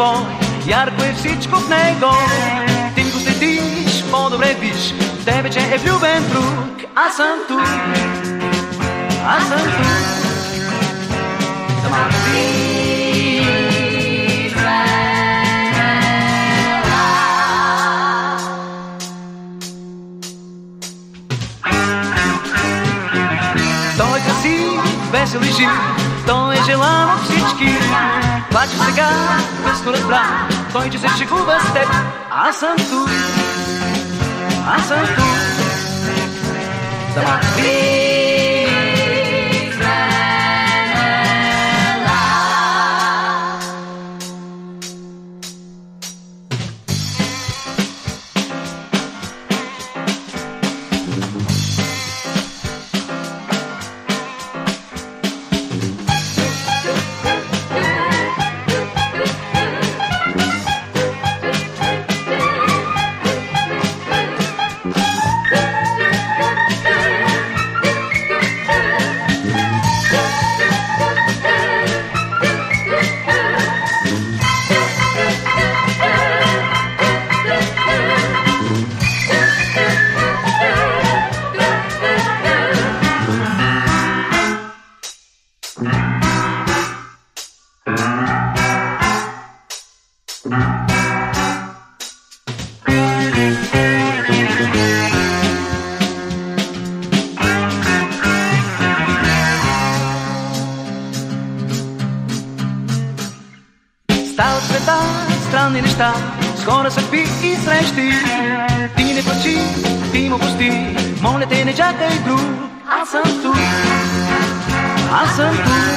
мой, ярко е всичко в него. Ти го следиш, по-добре виж, в тебе, че е влюбен друг. Аз съм тук, аз съм тук. Сама Той е красив, весел и жив, той е желан от всички. Плаче сега, късно разбра, той, че се шегува с теб. Аз съм тук, аз съм тук. Сама Стават света, странни неща, с хора съдби и срещи. Ти не плачи, ти му пусти, моля те не чакай друг. Аз съм тук, аз съм тук.